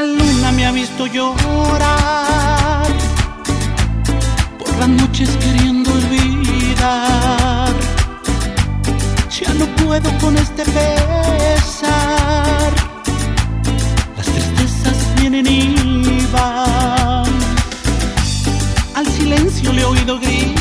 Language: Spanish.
la luna me ha visto llorar, por las noches queriendo olvidar. Ya no puedo con este pesar, las tristezas vienen y van. Al silencio le he oído gritar